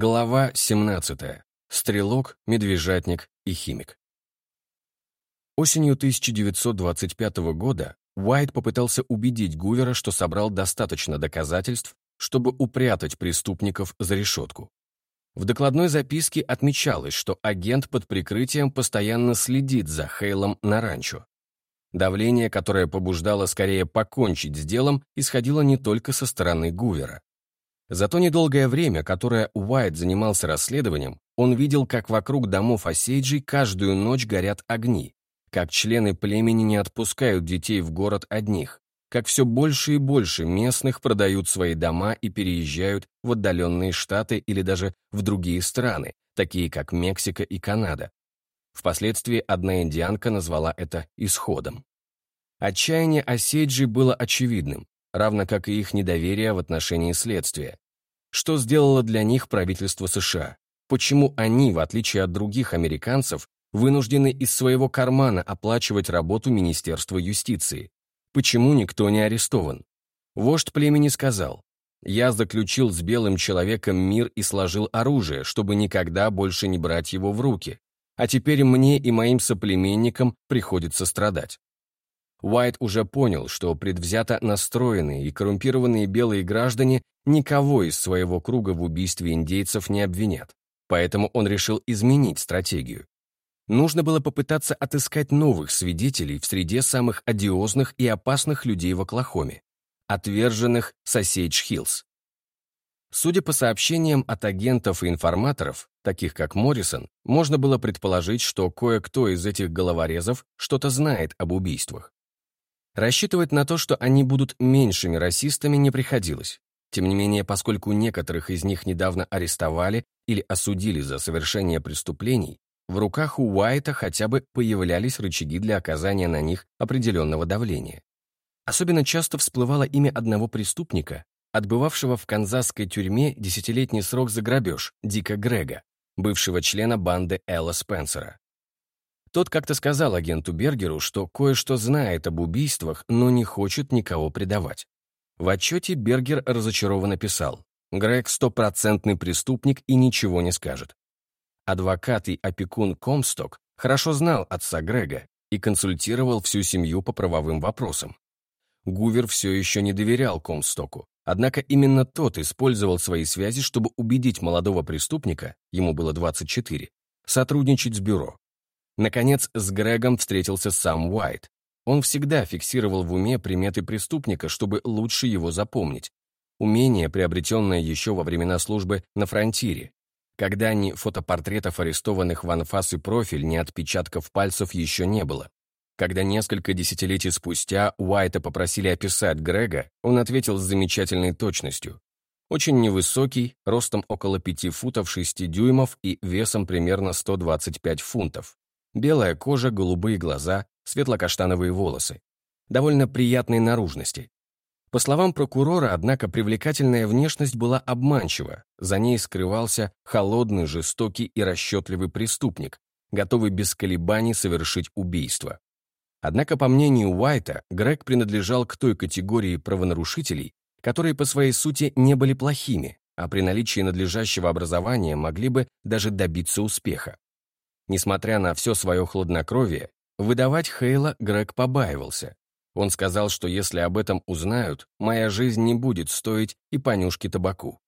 Глава 17. Стрелок, медвежатник и химик. Осенью 1925 года Уайт попытался убедить Гувера, что собрал достаточно доказательств, чтобы упрятать преступников за решетку. В докладной записке отмечалось, что агент под прикрытием постоянно следит за Хейлом на ранчо. Давление, которое побуждало скорее покончить с делом, исходило не только со стороны Гувера. За то недолгое время, которое Уайт занимался расследованием, он видел, как вокруг домов Осейджей каждую ночь горят огни, как члены племени не отпускают детей в город одних, как все больше и больше местных продают свои дома и переезжают в отдаленные штаты или даже в другие страны, такие как Мексика и Канада. Впоследствии одна индианка назвала это исходом. Отчаяние Осейджи было очевидным, равно как и их недоверие в отношении следствия. Что сделало для них правительство США? Почему они, в отличие от других американцев, вынуждены из своего кармана оплачивать работу Министерства юстиции? Почему никто не арестован? Вождь племени сказал, «Я заключил с белым человеком мир и сложил оружие, чтобы никогда больше не брать его в руки. А теперь мне и моим соплеменникам приходится страдать». Уайт уже понял, что предвзято настроенные и коррумпированные белые граждане никого из своего круга в убийстве индейцев не обвинят, поэтому он решил изменить стратегию. Нужно было попытаться отыскать новых свидетелей в среде самых одиозных и опасных людей в Оклахоме, отверженных Сосейдж-Хиллз. Судя по сообщениям от агентов и информаторов, таких как Моррисон, можно было предположить, что кое-кто из этих головорезов что-то знает об убийствах. Рассчитывать на то, что они будут меньшими расистами, не приходилось. Тем не менее, поскольку некоторых из них недавно арестовали или осудили за совершение преступлений, в руках у Уайта хотя бы появлялись рычаги для оказания на них определенного давления. Особенно часто всплывало имя одного преступника, отбывавшего в канзасской тюрьме десятилетний срок за грабеж, Дика Грега, бывшего члена банды Элла Спенсера. Тот как-то сказал агенту Бергеру, что кое-что знает об убийствах, но не хочет никого предавать. В отчете Бергер разочарованно писал, «Грег — стопроцентный преступник и ничего не скажет». Адвокат и опекун Комсток хорошо знал отца Грега и консультировал всю семью по правовым вопросам. Гувер все еще не доверял Комстоку, однако именно тот использовал свои связи, чтобы убедить молодого преступника, ему было 24, сотрудничать с бюро. Наконец, с Грегом встретился сам Уайт. Он всегда фиксировал в уме приметы преступника, чтобы лучше его запомнить. Умение, приобретенное еще во времена службы на фронтире. Когда ни фотопортретов арестованных в анфас и профиль, ни отпечатков пальцев еще не было. Когда несколько десятилетий спустя Уайта попросили описать Грега, он ответил с замечательной точностью. Очень невысокий, ростом около 5 футов 6 дюймов и весом примерно 125 фунтов. Белая кожа, голубые глаза, светло-каштановые волосы. Довольно приятной наружности. По словам прокурора, однако, привлекательная внешность была обманчива. За ней скрывался холодный, жестокий и расчетливый преступник, готовый без колебаний совершить убийство. Однако, по мнению Уайта, Грег принадлежал к той категории правонарушителей, которые по своей сути не были плохими, а при наличии надлежащего образования могли бы даже добиться успеха. Несмотря на все свое хладнокровие, выдавать Хейла Грег побаивался. Он сказал, что если об этом узнают, моя жизнь не будет стоить и понюшки табаку.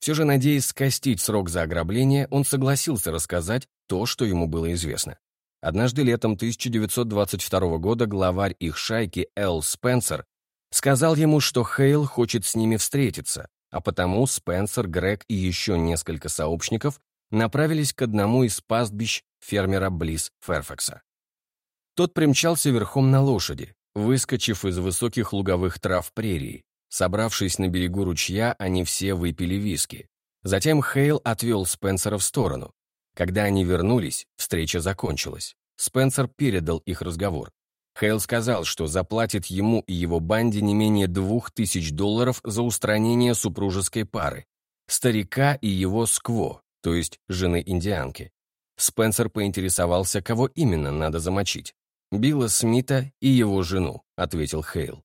Все же, надеясь скостить срок за ограбление, он согласился рассказать то, что ему было известно. Однажды летом 1922 года главарь их шайки Эл Спенсер сказал ему, что Хейл хочет с ними встретиться, а потому Спенсер, Грег и еще несколько сообщников направились к одному из пастбищ фермера близ Ферфакса. Тот примчался верхом на лошади, выскочив из высоких луговых трав прерии. Собравшись на берегу ручья, они все выпили виски. Затем Хейл отвел Спенсера в сторону. Когда они вернулись, встреча закончилась. Спенсер передал их разговор. Хейл сказал, что заплатит ему и его банде не менее двух тысяч долларов за устранение супружеской пары, старика и его скво, то есть жены индианки. Спенсер поинтересовался, кого именно надо замочить. «Билла Смита и его жену», — ответил Хейл.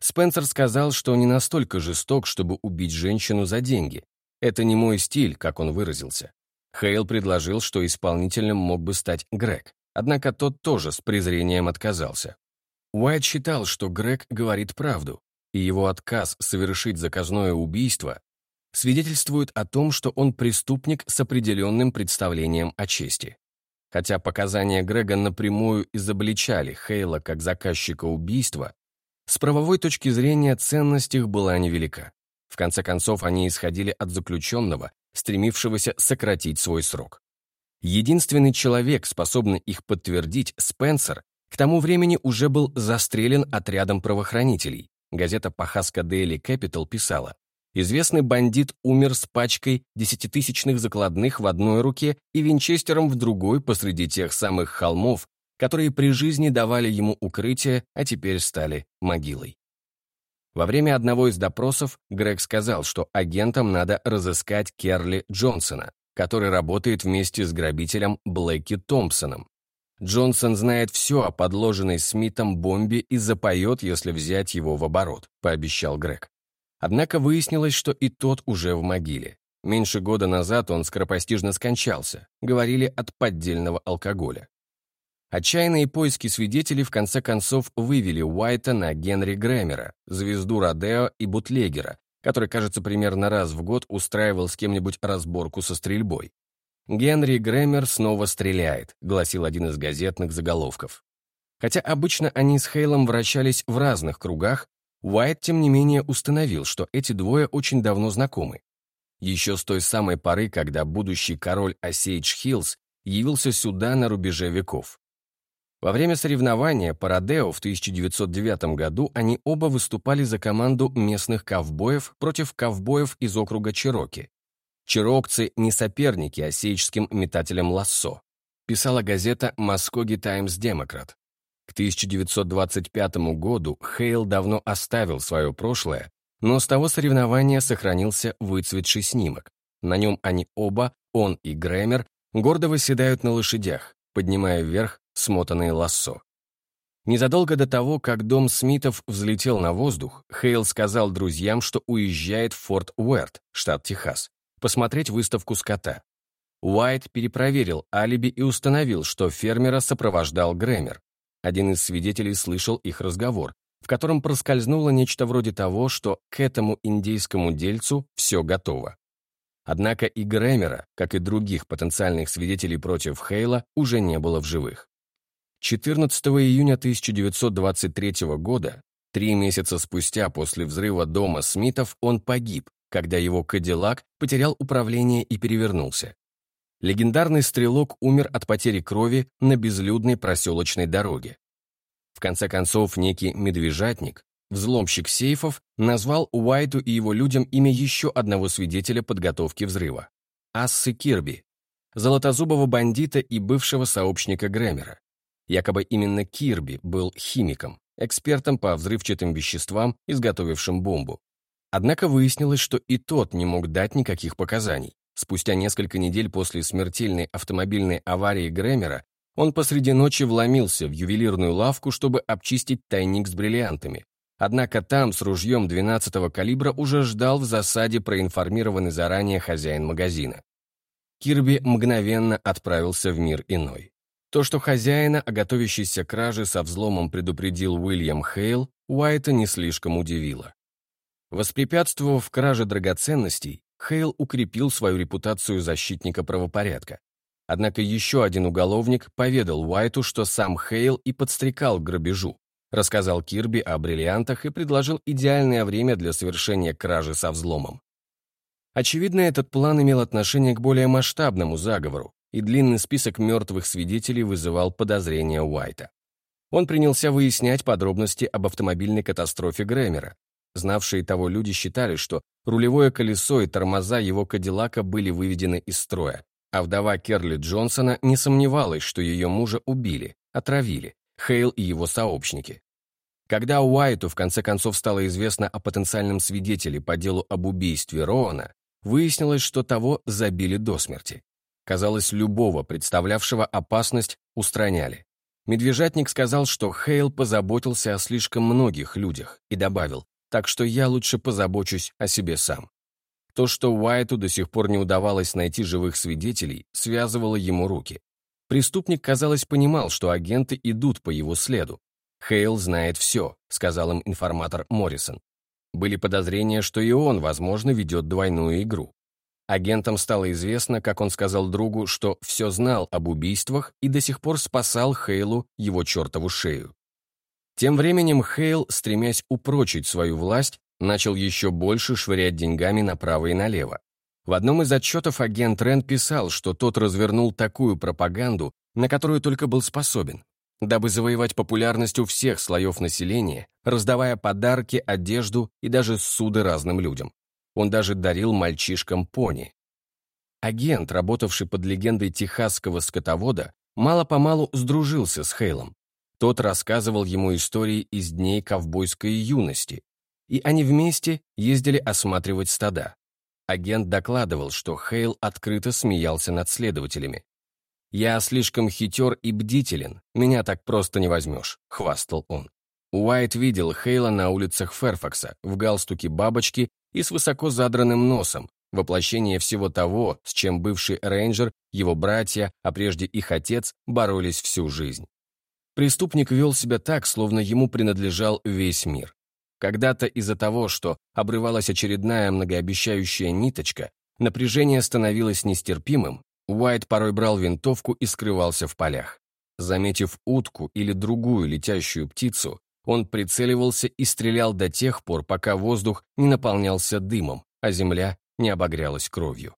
Спенсер сказал, что не настолько жесток, чтобы убить женщину за деньги, Это не мой стиль, как он выразился. Хейл предложил, что исполнителем мог бы стать Грег, однако тот тоже с презрением отказался. Уайт считал, что Грег говорит правду, и его отказ совершить заказное убийство свидетельствует о том, что он преступник с определенным представлением о чести. Хотя показания Грега напрямую изобличали Хейла как заказчика убийства, с правовой точки зрения ценность их была невелика. В конце концов, они исходили от заключенного, стремившегося сократить свой срок. Единственный человек, способный их подтвердить, Спенсер, к тому времени уже был застрелен отрядом правоохранителей. Газета «Пахаска Daily Capital» писала, Известный бандит умер с пачкой десятитысячных закладных в одной руке и винчестером в другой посреди тех самых холмов, которые при жизни давали ему укрытие, а теперь стали могилой. Во время одного из допросов Грег сказал, что агентам надо разыскать Керли Джонсона, который работает вместе с грабителем Блэки Томпсоном. Джонсон знает все о подложенной Смитом бомбе и запоет, если взять его в оборот, пообещал Грег. Однако выяснилось, что и тот уже в могиле. Меньше года назад он скоропостижно скончался, говорили от поддельного алкоголя. Отчаянные поиски свидетелей в конце концов вывели Уайта на Генри Грэмера, звезду Родео и бутлегера, который, кажется, примерно раз в год устраивал с кем-нибудь разборку со стрельбой. «Генри Грэмер снова стреляет», — гласил один из газетных заголовков. Хотя обычно они с Хейлом вращались в разных кругах, Уайт, тем не менее, установил, что эти двое очень давно знакомы. Еще с той самой поры, когда будущий король Осейдж Хиллз явился сюда на рубеже веков. Во время соревнования по Родео в 1909 году они оба выступали за команду местных ковбоев против ковбоев из округа Чироки. Чирокцы не соперники осейчским метателям лассо, писала газета «Маскоги Таймс Демократ». К 1925 году Хейл давно оставил свое прошлое, но с того соревнования сохранился выцветший снимок. На нем они оба, он и Грэмер, гордо выседают на лошадях, поднимая вверх смотанные лассо. Незадолго до того, как дом Смитов взлетел на воздух, Хейл сказал друзьям, что уезжает в Форт Уэрт, штат Техас, посмотреть выставку скота. Уайт перепроверил алиби и установил, что фермера сопровождал Грэмер, один из свидетелей слышал их разговор, в котором проскользнуло нечто вроде того, что к этому индейскому дельцу все готово. Однако и Грэмера, как и других потенциальных свидетелей против Хейла, уже не было в живых. 14 июня 1923 года, три месяца спустя после взрыва дома Смитов, он погиб, когда его Кадиллак потерял управление и перевернулся. Легендарный стрелок умер от потери крови на безлюдной проселочной дороге. В конце концов, некий медвежатник, взломщик сейфов, назвал Уайту и его людям имя еще одного свидетеля подготовки взрыва – Ассы Кирби, золотозубого бандита и бывшего сообщника Грэмера. Якобы именно Кирби был химиком, экспертом по взрывчатым веществам, изготовившим бомбу. Однако выяснилось, что и тот не мог дать никаких показаний. Спустя несколько недель после смертельной автомобильной аварии Грэмера он посреди ночи вломился в ювелирную лавку, чтобы обчистить тайник с бриллиантами. Однако там с ружьем 12-го калибра уже ждал в засаде проинформированный заранее хозяин магазина. Кирби мгновенно отправился в мир иной. То, что хозяина о готовящейся краже со взломом предупредил Уильям Хейл, Уайта не слишком удивило. Воспрепятствовав краже драгоценностей, Хейл укрепил свою репутацию защитника правопорядка. Однако еще один уголовник поведал Уайту, что сам Хейл и подстрекал к грабежу, рассказал Кирби о бриллиантах и предложил идеальное время для совершения кражи со взломом. Очевидно, этот план имел отношение к более масштабному заговору, и длинный список мертвых свидетелей вызывал подозрения Уайта. Он принялся выяснять подробности об автомобильной катастрофе Грэмера, Знавшие того люди считали, что рулевое колесо и тормоза его Кадиллака были выведены из строя, а вдова Керли Джонсона не сомневалась, что ее мужа убили, отравили, Хейл и его сообщники. Когда Уайту в конце концов стало известно о потенциальном свидетеле по делу об убийстве Роана, выяснилось, что того забили до смерти. Казалось, любого, представлявшего опасность, устраняли. Медвежатник сказал, что Хейл позаботился о слишком многих людях и добавил, так что я лучше позабочусь о себе сам. То, что Уайту до сих пор не удавалось найти живых свидетелей, связывало ему руки. Преступник, казалось, понимал, что агенты идут по его следу. «Хейл знает все», — сказал им информатор Моррисон. Были подозрения, что и он, возможно, ведет двойную игру. Агентам стало известно, как он сказал другу, что все знал об убийствах и до сих пор спасал Хейлу его чертову шею. Тем временем Хейл, стремясь упрочить свою власть, начал еще больше швырять деньгами направо и налево. В одном из отчетов агент Рен писал, что тот развернул такую пропаганду, на которую только был способен, дабы завоевать популярность у всех слоев населения, раздавая подарки, одежду и даже суды разным людям. Он даже дарил мальчишкам пони. Агент, работавший под легендой техасского скотовода, мало-помалу сдружился с Хейлом. Тот рассказывал ему истории из дней ковбойской юности, и они вместе ездили осматривать стада. Агент докладывал, что Хейл открыто смеялся над следователями. «Я слишком хитер и бдителен, меня так просто не возьмешь», — хвастал он. Уайт видел Хейла на улицах Ферфакса в галстуке бабочки и с высоко задранным носом, воплощение всего того, с чем бывший рейнджер, его братья, а прежде их отец, боролись всю жизнь. Преступник вел себя так, словно ему принадлежал весь мир. Когда-то из-за того, что обрывалась очередная многообещающая ниточка, напряжение становилось нестерпимым, Уайт порой брал винтовку и скрывался в полях. Заметив утку или другую летящую птицу, он прицеливался и стрелял до тех пор, пока воздух не наполнялся дымом, а земля не обогрялась кровью.